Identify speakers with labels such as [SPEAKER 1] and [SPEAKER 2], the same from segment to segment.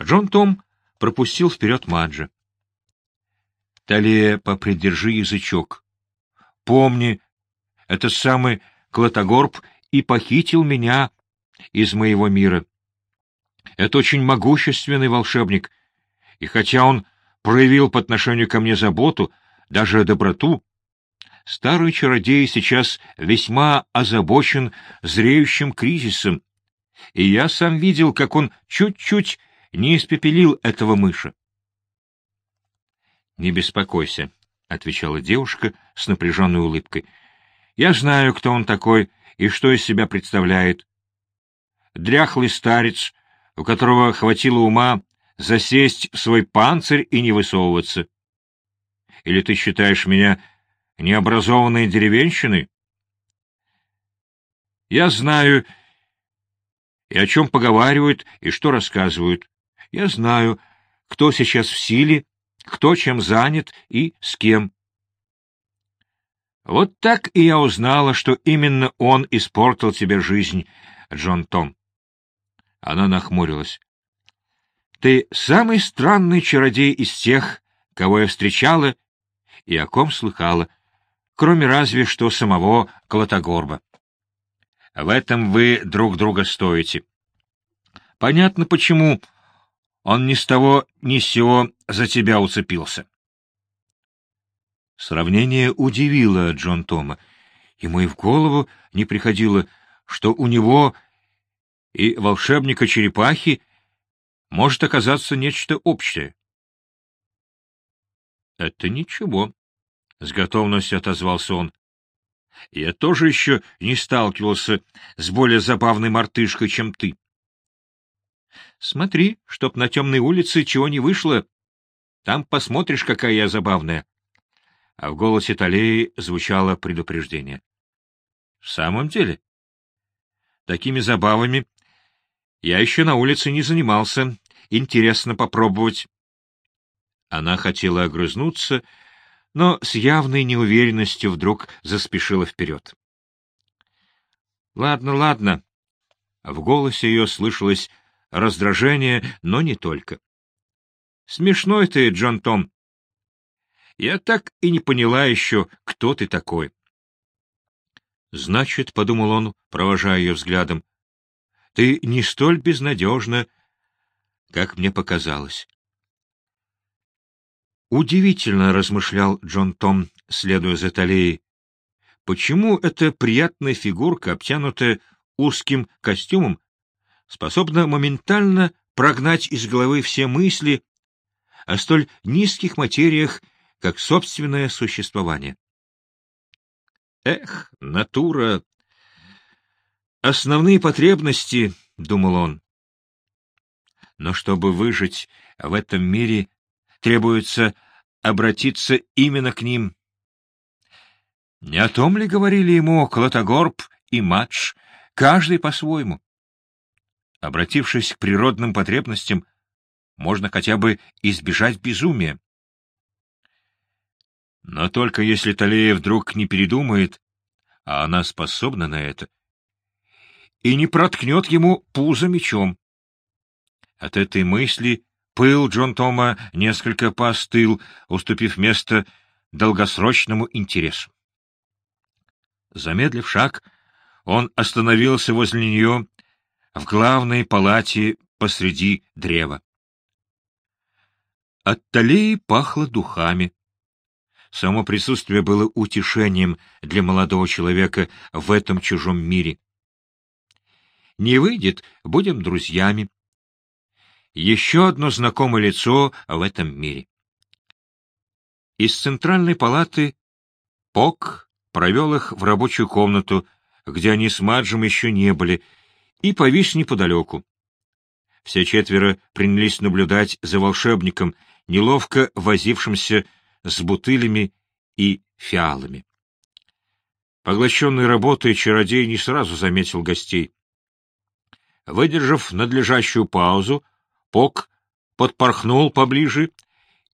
[SPEAKER 1] Джон Том пропустил вперед Маджа. Талия, попридержи язычок. Помни, этот самый Клотогорб и похитил меня из моего мира. Это очень могущественный волшебник, и хотя он проявил по отношению ко мне заботу, даже доброту, старый чародей сейчас весьма озабочен зреющим кризисом, и я сам видел, как он чуть-чуть не испепелил этого мыша. — Не беспокойся, — отвечала девушка с напряженной улыбкой. — Я знаю, кто он такой и что из себя представляет. Дряхлый старец, у которого хватило ума засесть в свой панцирь и не высовываться. Или ты считаешь меня необразованной деревенщиной? Я знаю, и о чем поговаривают, и что рассказывают. Я знаю, кто сейчас в силе, кто чем занят и с кем. Вот так и я узнала, что именно он испортил тебе жизнь, Джон Том. Она нахмурилась. Ты самый странный чародей из тех, кого я встречала и о ком слыхала, кроме разве что самого Клотогорба. В этом вы друг друга стоите. Понятно, почему он ни с того ни с сего за тебя уцепился. Сравнение удивило Джон Тома. Ему и в голову не приходило, что у него и волшебника-черепахи может оказаться нечто общее. — Это ничего, — с готовностью отозвался он. — Я тоже еще не сталкивался с более забавной мартышкой, чем ты. — Смотри, чтоб на темной улице чего не вышло. Там посмотришь, какая я забавная. А в голосе Талеи звучало предупреждение. — В самом деле? Такими забавами я еще на улице не занимался. Интересно попробовать. Она хотела огрызнуться, но с явной неуверенностью вдруг заспешила вперед. — Ладно, ладно. В голосе ее слышалось раздражение, но не только. — Смешной ты, Джон Том. Я так и не поняла еще, кто ты такой. — Значит, — подумал он, провожая ее взглядом, ты не столь безнадежна, как мне показалось. Удивительно, — размышлял Джон Том, следуя за Талией, — почему эта приятная фигурка, обтянутая узким костюмом, способна моментально прогнать из головы все мысли о столь низких материях, как собственное существование. Эх, натура Основные потребности, — думал он. Но чтобы выжить в этом мире, требуется обратиться именно к ним. Не о том ли говорили ему Клотогорб и Мадж, каждый по-своему? Обратившись к природным потребностям, можно хотя бы избежать безумия. Но только если Талея вдруг не передумает, а она способна на это, и не проткнет ему пузо мечом. От этой мысли пыл Джон Тома несколько поостыл, уступив место долгосрочному интересу. Замедлив шаг, он остановился возле нее в главной палате посреди древа. От талии пахло духами. Само присутствие было утешением для молодого человека в этом чужом мире. Не выйдет, будем друзьями. Еще одно знакомое лицо в этом мире. Из центральной палаты Пок провел их в рабочую комнату, где они с Маджем еще не были, и повис неподалеку. Все четверо принялись наблюдать за волшебником, неловко возившимся с бутылями и фиалами. Поглощенный работой, чародей не сразу заметил гостей. Выдержав надлежащую паузу, Пок подпорхнул поближе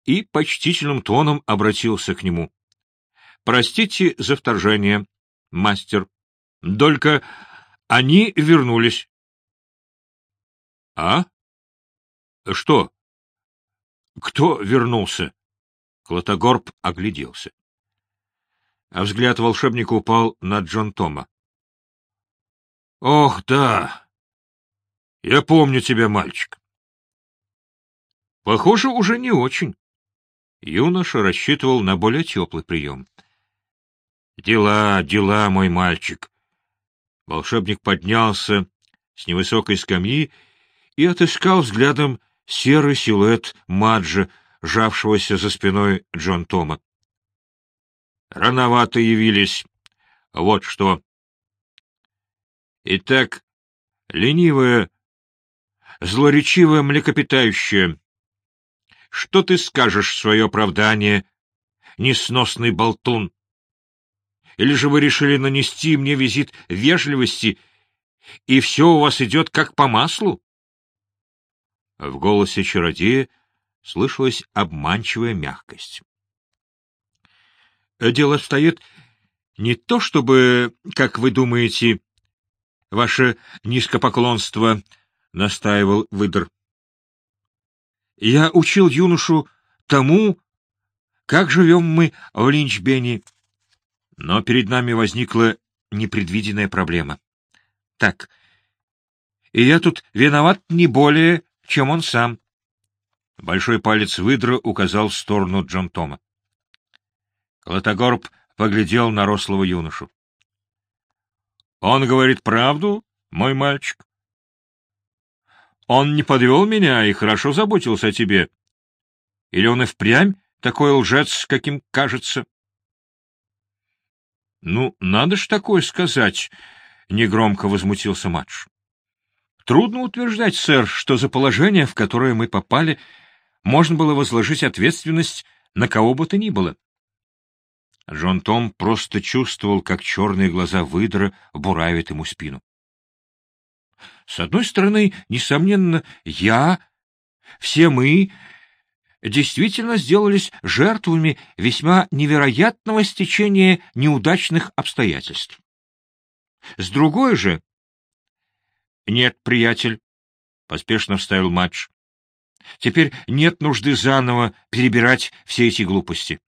[SPEAKER 1] и почтительным тоном обратился к нему. — Простите за вторжение, мастер. Только они вернулись. — А? — Что? Кто вернулся? Клотогорб огляделся. А взгляд волшебника упал на Джон Тома. — Ох, да! Я помню тебя, мальчик. Похоже, уже не очень. Юноша рассчитывал на более теплый прием. — Дела, дела, мой мальчик. Волшебник поднялся с невысокой скамьи и отыскал взглядом серый силуэт Маджа, жавшегося за спиной Джон Тома. Рановато явились. Вот что. Итак, ленивая, злоречивая млекопитающая, что ты скажешь в свое оправдание, несносный болтун? Или же вы решили нанести мне визит вежливости, и все у вас идет как по маслу? В голосе чародея слышалась обманчивая мягкость. Дело обстоит не то, чтобы, как вы думаете, ваше низкопоклонство, — настаивал выдр. Я учил юношу тому, как живем мы в Линчбене. Но перед нами возникла непредвиденная проблема. Так, и я тут виноват не более, чем он сам. Большой палец выдра указал в сторону Джон Тома. Клотогорб поглядел на рослого юношу. — Он говорит правду, мой мальчик? Он не подвел меня и хорошо заботился о тебе. Или он и впрямь такой лжец, каким кажется? — Ну, надо ж такое сказать, — негромко возмутился Мадж. — Трудно утверждать, сэр, что за положение, в которое мы попали, можно было возложить ответственность на кого бы то ни было. Джон Том просто чувствовал, как черные глаза выдра буравят ему спину. С одной стороны, несомненно, я, все мы действительно сделались жертвами весьма невероятного стечения неудачных обстоятельств. С другой же... — Нет, приятель, — поспешно вставил матч. — Теперь нет нужды заново перебирать все эти глупости.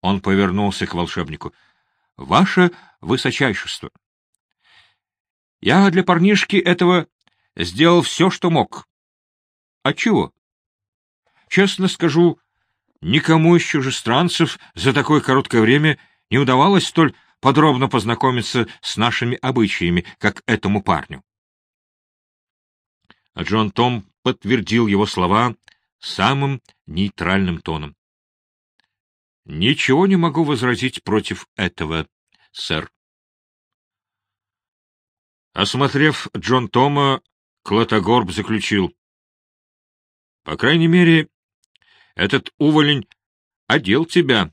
[SPEAKER 1] Он повернулся к волшебнику. — Ваше высочайшество! — я для парнишки этого сделал все, что мог. А чего? Честно скажу, никому из чужестранцев за такое короткое время не удавалось столь подробно познакомиться с нашими обычаями, как этому парню. А Джон Том подтвердил его слова самым нейтральным тоном. — Ничего не могу возразить против этого, сэр. Осмотрев Джон Тома, Клотогорб заключил. — По крайней мере, этот уволень одел тебя.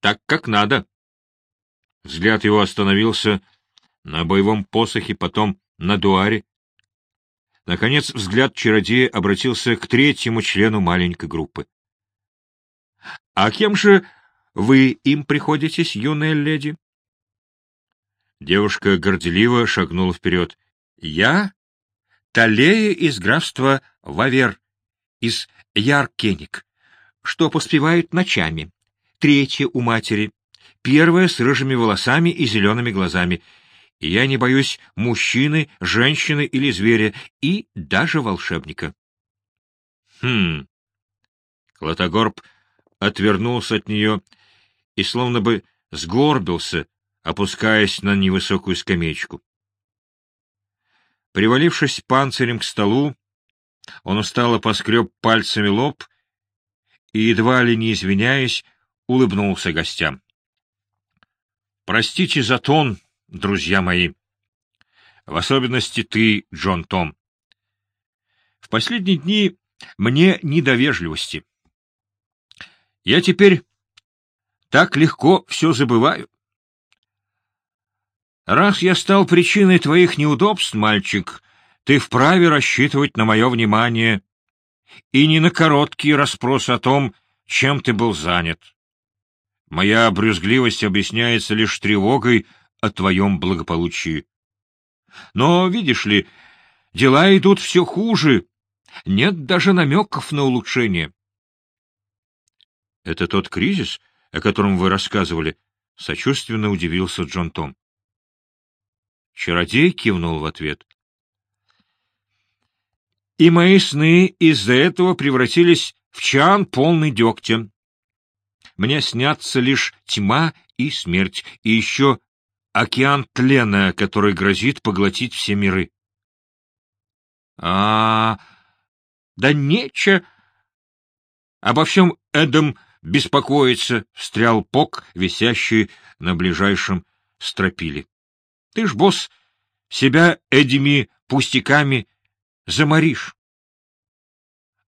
[SPEAKER 1] Так, как надо. Взгляд его остановился на боевом посохе, потом на дуаре. Наконец взгляд чародея обратился к третьему члену маленькой группы. — А кем же вы им приходитесь, юная леди? Девушка горделиво шагнула вперед. — Я — Талея из графства Вавер, из Яркеник, что поспевает ночами. Третья у матери, первая с рыжими волосами и зелеными глазами. Я не боюсь мужчины, женщины или зверя, и даже волшебника. — Хм... Клотогорб отвернулся от нее и словно бы сгорбился, опускаясь на невысокую скамеечку. Привалившись панцирем к столу, он устало поскреб пальцами лоб и, едва ли не извиняясь, улыбнулся гостям. — Простите за тон, друзья мои. В особенности ты, Джон Том. В последние дни мне не до вежливости. Я теперь так легко все забываю. Раз я стал причиной твоих неудобств, мальчик, ты вправе рассчитывать на мое внимание и не на короткие расспросы о том, чем ты был занят. Моя брюзгливость объясняется лишь тревогой о твоем благополучии. Но, видишь ли, Дела идут все хуже. Нет даже намеков на улучшение. — Это тот кризис, о котором вы рассказывали? — сочувственно удивился Джон Том. Чародей кивнул в ответ. — И мои сны из-за этого превратились в чан полный дегтя. Мне снятся лишь тьма и смерть, и еще океан тлена, который грозит поглотить все миры. А, да нече. Обо всем этом беспокоиться, — встрял Пок, висящий на ближайшем стропиле. Ты ж, босс, себя этими пустяками заморишь.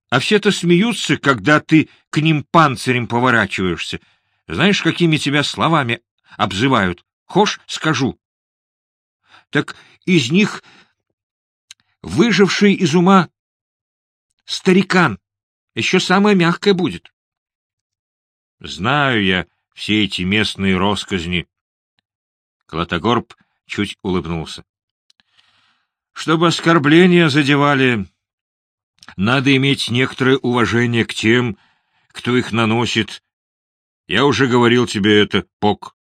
[SPEAKER 1] А все-то смеются, когда ты к ним панцирем поворачиваешься. Знаешь, какими тебя словами обзывают? Хошь, скажу. Так из них выживший из ума старикан еще самое мягкое будет. Знаю я все эти местные росказни. Клотогорб чуть улыбнулся. Чтобы оскорбления задевали, надо иметь некоторое уважение к тем, кто их наносит. Я уже говорил тебе это, Пок.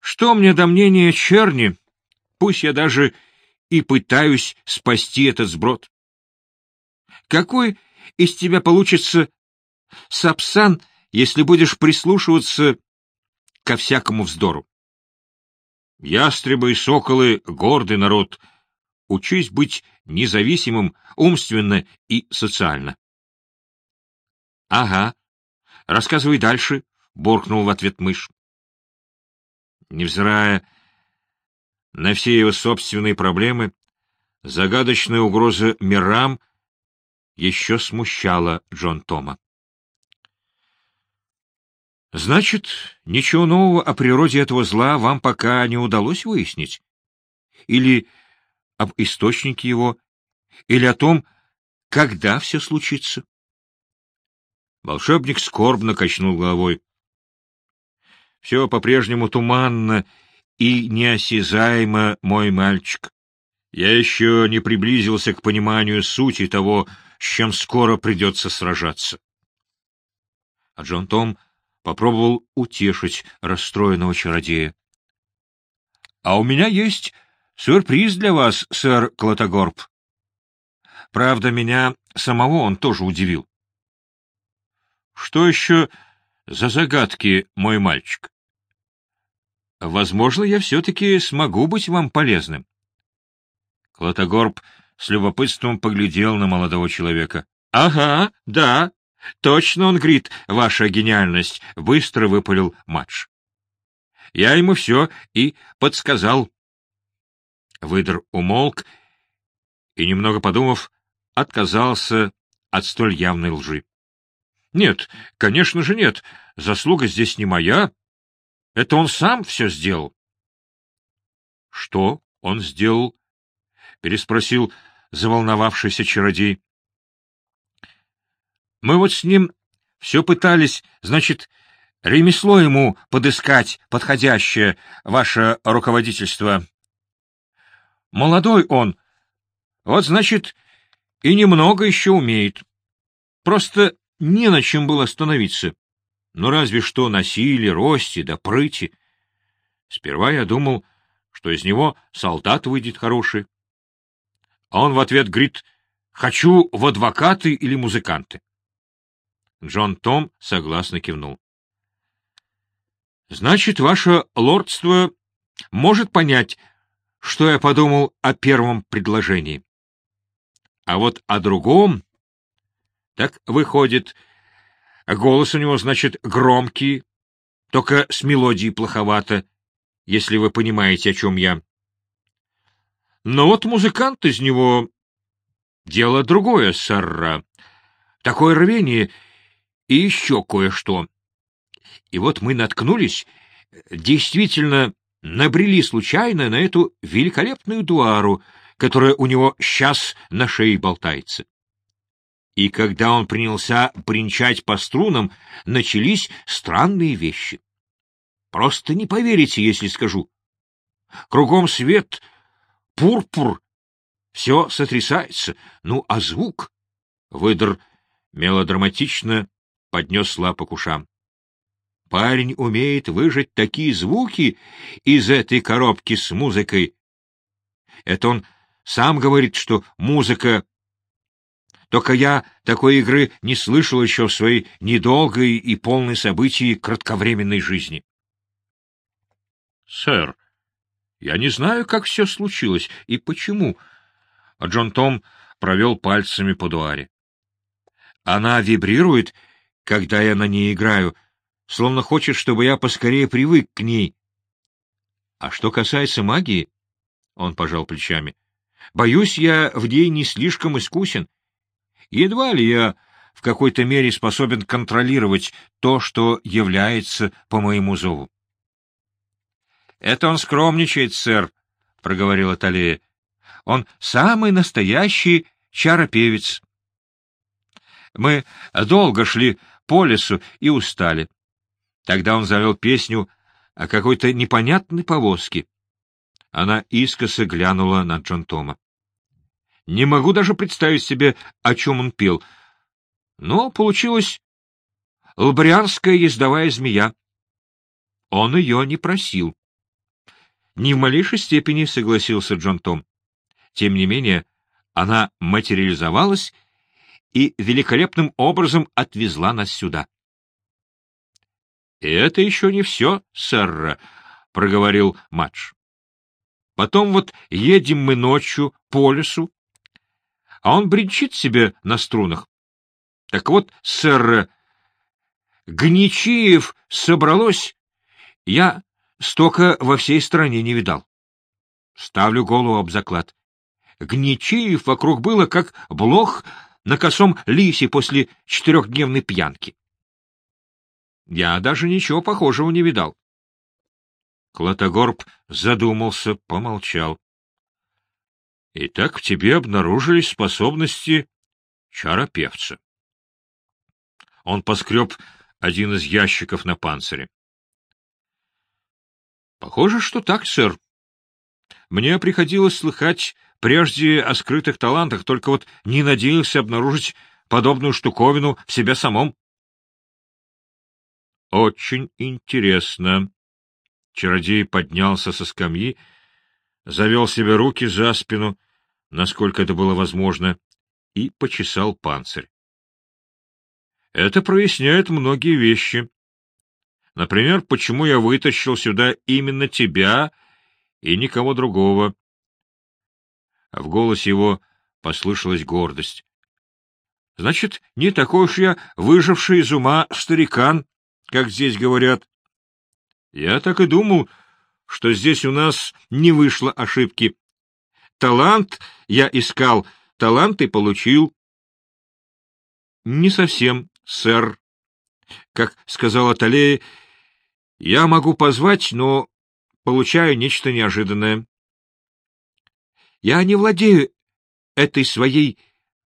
[SPEAKER 1] Что мне до мнения черни, пусть я даже и пытаюсь спасти этот сброд. Какой из тебя получится сапсан, если будешь прислушиваться ко всякому вздору? Ястребы и соколы — гордый народ. Учись быть независимым умственно и социально. — Ага. Рассказывай дальше, — буркнул в ответ мышь. Невзирая на все его собственные проблемы, загадочная угроза мирам еще смущала Джон Тома. Значит, ничего нового о природе этого зла вам пока не удалось выяснить? Или об источнике его, или о том, когда все случится? Волшебник скорбно качнул головой. Все по-прежнему туманно и неосязаемо, мой мальчик. Я еще не приблизился к пониманию сути того, с чем скоро придется сражаться. А Джон Том попробовал утешить расстроенного чародея. — А у меня есть сюрприз для вас, сэр Клотогорб. Правда, меня самого он тоже удивил. — Что еще за загадки, мой мальчик? Возможно, я все-таки смогу быть вам полезным. Клотогорб с любопытством поглядел на молодого человека. — Ага, да, точно он грит, ваша гениальность, — быстро выпалил матч. Я ему все и подсказал. Выдр умолк и, немного подумав, отказался от столь явной лжи. — Нет, конечно же нет, заслуга здесь не моя, это он сам все сделал. — Что он сделал? — переспросил заволновавшийся чародей. — Мы вот с ним все пытались, значит, ремесло ему подыскать подходящее, ваше руководительство. Молодой он, вот, значит, и немного еще умеет. Просто не на чем было остановиться. Ну, разве что на силе, росте да прыти. Сперва я думал, что из него солдат выйдет хороший. А он в ответ говорит, хочу в адвокаты или музыканты. Джон Том согласно кивнул. Значит, ваше лордство может понять, что я подумал о первом предложении. А вот о другом... Так выходит, голос у него, значит, громкий, только с мелодией плоховато, если вы понимаете, о чем я. Но вот музыкант из него — дело другое, сарра. Такое рвение и еще кое-что. И вот мы наткнулись, действительно набрели случайно на эту великолепную дуару, которая у него сейчас на шее болтается и когда он принялся бренчать по струнам, начались странные вещи. Просто не поверите, если скажу. Кругом свет, пурпур, все сотрясается. Ну, а звук? Выдр мелодраматично поднес лапу к ушам. Парень умеет выжать такие звуки из этой коробки с музыкой. Это он сам говорит, что музыка... Только я такой игры не слышал еще в своей недолгой и полной событий кратковременной жизни. — Сэр, я не знаю, как все случилось и почему. Джон Том провел пальцами по дуаре. Она вибрирует, когда я на ней играю, словно хочет, чтобы я поскорее привык к ней. А что касается магии, он пожал плечами, боюсь, я в ней не слишком искусен. Едва ли я в какой-то мере способен контролировать то, что является по моему зову. — Это он скромничает, сэр, — проговорила Талея. — Он самый настоящий чаропевец. Мы долго шли по лесу и устали. Тогда он завел песню о какой-то непонятной повозке. Она искоса глянула на Джон Тома. Не могу даже представить себе, о чем он пел. Но получилась лбрианская ездовая змея. Он ее не просил. Ни в малейшей степени согласился Джон Том. Тем не менее, она материализовалась и великолепным образом отвезла нас сюда. — Это еще не все, сэр, — проговорил Мадж. — Потом вот едем мы ночью по лесу, а он бренчит себе на струнах. Так вот, сэр, Гничиев собралось, я Стока во всей стране не видал. Ставлю голову об заклад. Гничеев вокруг было, как блох на косом лисе после четырехдневной пьянки. Я даже ничего похожего не видал. Клотогорб задумался, помолчал. — Итак, в тебе обнаружились способности чаропевца. Он поскреб один из ящиков на панцире. Похоже, что так, сэр. Мне приходилось слыхать прежде о скрытых талантах, только вот не надеялся обнаружить подобную штуковину в себе самом. Очень интересно. Чародей поднялся со скамьи, завел себе руки за спину, насколько это было возможно, и почесал панцирь. Это проясняет многие вещи. Например, почему я вытащил сюда именно тебя и никого другого. В голосе его послышалась гордость. Значит, не такой уж я выживший из ума старикан, как здесь говорят. Я так и думал, что здесь у нас не вышло ошибки. Талант я искал, талант и получил. Не совсем, сэр. Как сказала Талея, я могу позвать, но получаю нечто неожиданное. Я не владею этой своей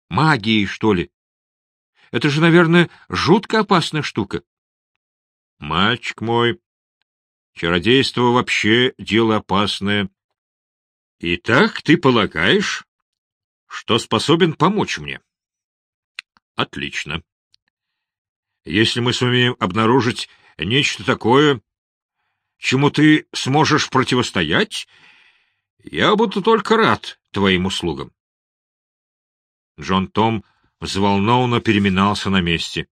[SPEAKER 1] магией, что ли. Это же, наверное, жутко опасная штука. Мальчик мой, чародейство вообще дело опасное. Итак, ты полагаешь, что способен помочь мне? Отлично. Если мы сумеем обнаружить нечто такое, чему ты сможешь противостоять, я буду только рад твоим услугам. Джон Том взволнованно переминался на месте.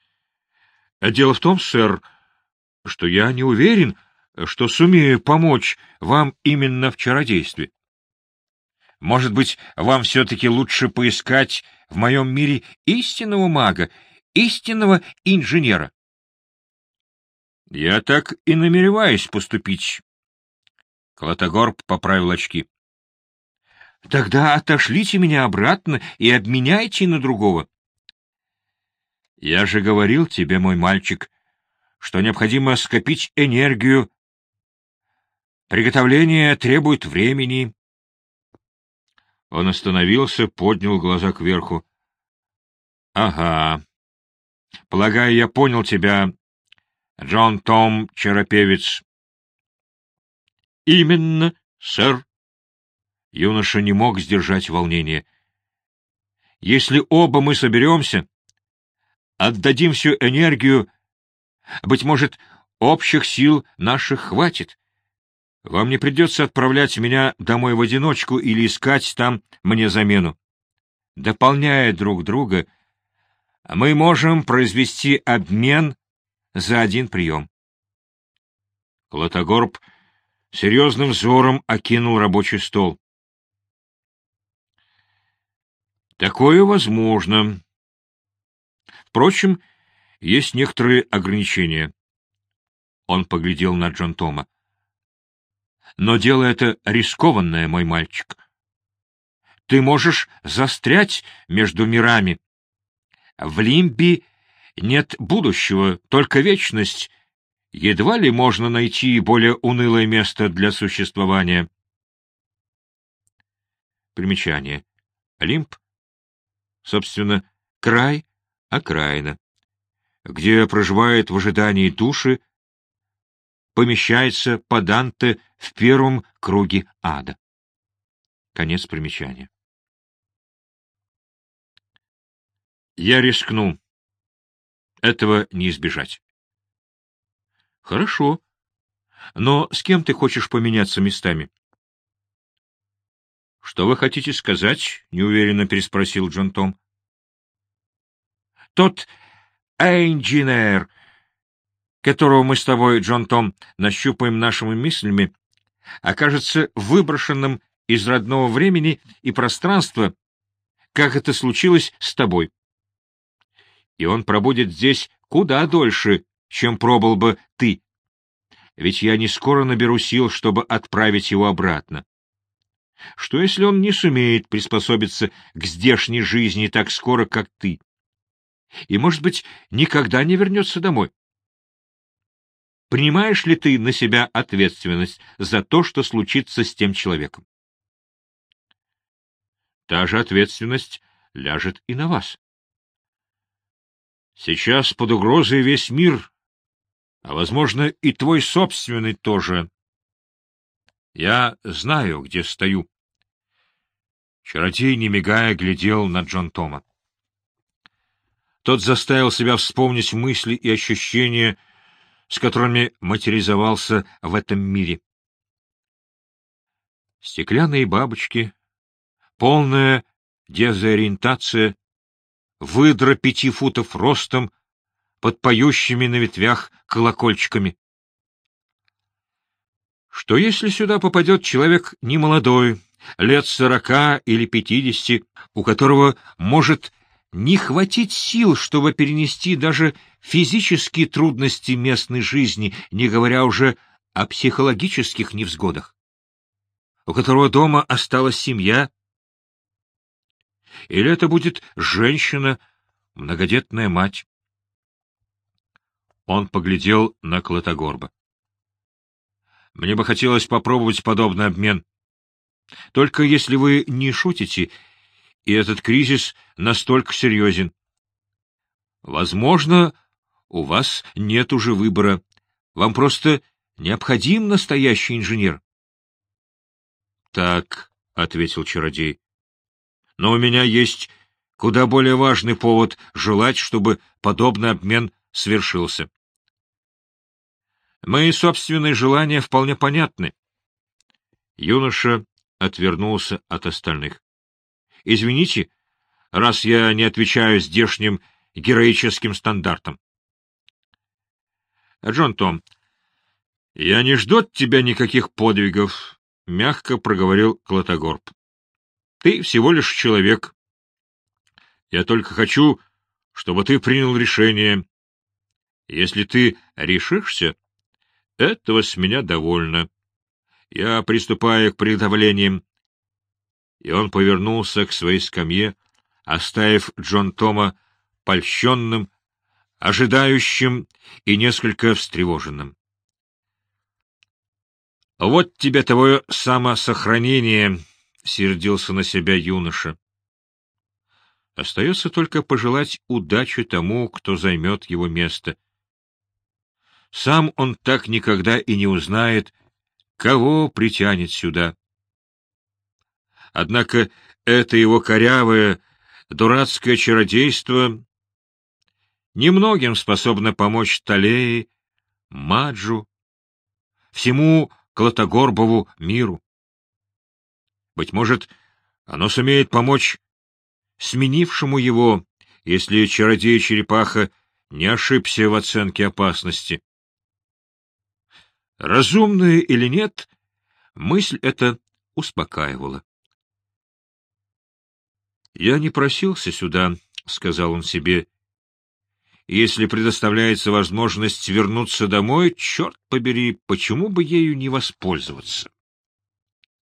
[SPEAKER 1] — Дело в том, сэр, что я не уверен, что сумею помочь вам именно в чародействе. Может быть, вам все-таки лучше поискать в моем мире истинного мага, истинного инженера? — Я так и намереваюсь поступить. Клотогорб поправил очки. — Тогда отошлите меня обратно и обменяйте на другого. — Я же говорил тебе, мой мальчик, что необходимо скопить энергию. Приготовление требует времени. Он остановился, поднял глаза кверху. — Ага. Полагаю, я понял тебя, Джон Том Черопевец. — Именно, сэр. Юноша не мог сдержать волнение. Если оба мы соберемся, отдадим всю энергию, быть может, общих сил наших хватит. Вам не придется отправлять меня домой в одиночку или искать там мне замену. Дополняя друг друга, мы можем произвести обмен за один прием. Клотогорб серьезным взором окинул рабочий стол. Такое возможно. Впрочем, есть некоторые ограничения. Он поглядел на Джон Тома. Но дело это рискованное, мой мальчик. Ты можешь застрять между мирами. В Лимби нет будущего, только вечность. Едва ли можно найти более унылое место для существования. Примечание. Лимб, собственно, край, окраина, где проживает в ожидании души, помещается по Данте в первом круге ада. Конец примечания. Я рискну. Этого не избежать. Хорошо. Но с кем ты хочешь поменяться местами? Что вы хотите сказать? неуверенно переспросил Джон Том. Тот инженер, которого мы с тобой, Джон Том, нащупаем нашими мыслями, окажется выброшенным из родного времени и пространства, как это случилось с тобой и он пробудет здесь куда дольше, чем пробыл бы ты. Ведь я не скоро наберу сил, чтобы отправить его обратно. Что, если он не сумеет приспособиться к здешней жизни так скоро, как ты? И, может быть, никогда не вернется домой? Принимаешь ли ты на себя ответственность за то, что случится с тем человеком? Та же ответственность ляжет и на вас. Сейчас под угрозой весь мир, а, возможно, и твой собственный тоже. Я знаю, где стою. Чародей, не мигая, глядел на Джон Тома. Тот заставил себя вспомнить мысли и ощущения, с которыми материализовался в этом мире. Стеклянные бабочки, полная дезориентация, выдра пяти футов ростом, под поющими на ветвях колокольчиками. Что если сюда попадет человек немолодой, лет сорока или пятидесяти, у которого может не хватить сил, чтобы перенести даже физические трудности местной жизни, не говоря уже о психологических невзгодах, у которого дома осталась семья, или это будет женщина, многодетная мать? Он поглядел на Клотогорба. Мне бы хотелось попробовать подобный обмен. Только если вы не шутите, и этот кризис настолько серьезен. Возможно, у вас нет уже выбора. Вам просто необходим настоящий инженер. — Так, — ответил чародей, но у меня есть куда более важный повод желать, чтобы подобный обмен свершился. Мои собственные желания вполне понятны. Юноша отвернулся от остальных. — Извините, раз я не отвечаю здешним героическим стандартам. — Джон Том, я не жду от тебя никаких подвигов, — мягко проговорил Клотогорб. Ты всего лишь человек. Я только хочу, чтобы ты принял решение. Если ты решишься, этого с меня довольно. Я приступаю к приготовлениям. И он повернулся к своей скамье, оставив Джон Тома польщенным, ожидающим и несколько встревоженным. Вот тебе твое самосохранение, — сердился на себя юноша. Остается только пожелать удачи тому, кто займет его место. Сам он так никогда и не узнает, кого притянет сюда. Однако это его корявое, дурацкое чародейство немногим способно помочь Талее, Маджу, всему Клотогорбову миру. Быть может, оно сумеет помочь сменившему его, если чародей-черепаха не ошибся в оценке опасности. Разумная или нет, мысль эта успокаивала. «Я не просился сюда», — сказал он себе. «Если предоставляется возможность вернуться домой, черт побери, почему бы ею не воспользоваться?»